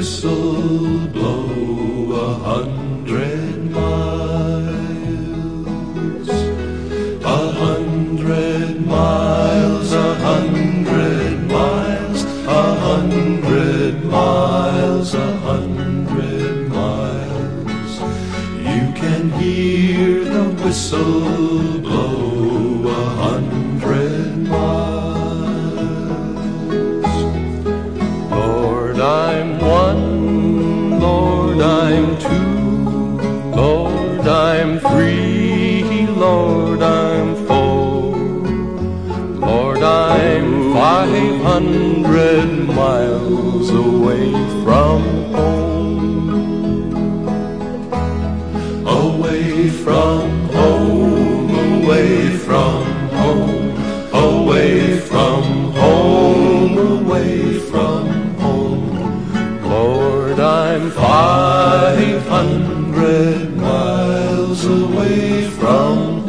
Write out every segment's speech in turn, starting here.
whistle blow a hundred miles. A hundred miles, a hundred miles, a hundred miles, a hundred miles. You can hear the whistle blow I'm three, Lord, I'm four, Lord, I'm five hundred miles away from home, away from home, away from home, away from home, away from home. Lord, I'm five hundred miles away from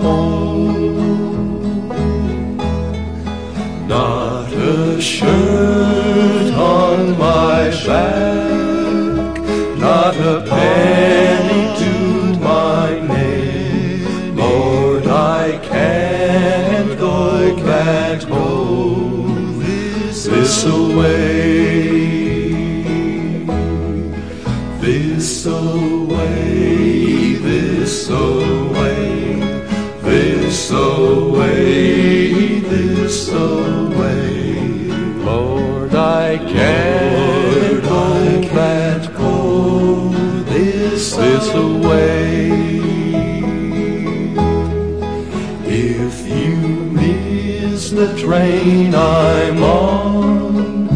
the train I'm on,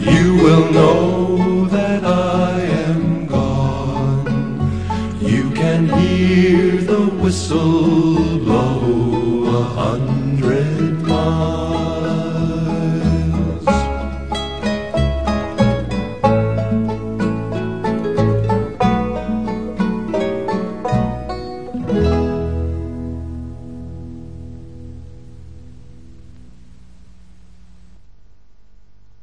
you will know that I am gone. You can hear the whistle blow a hundred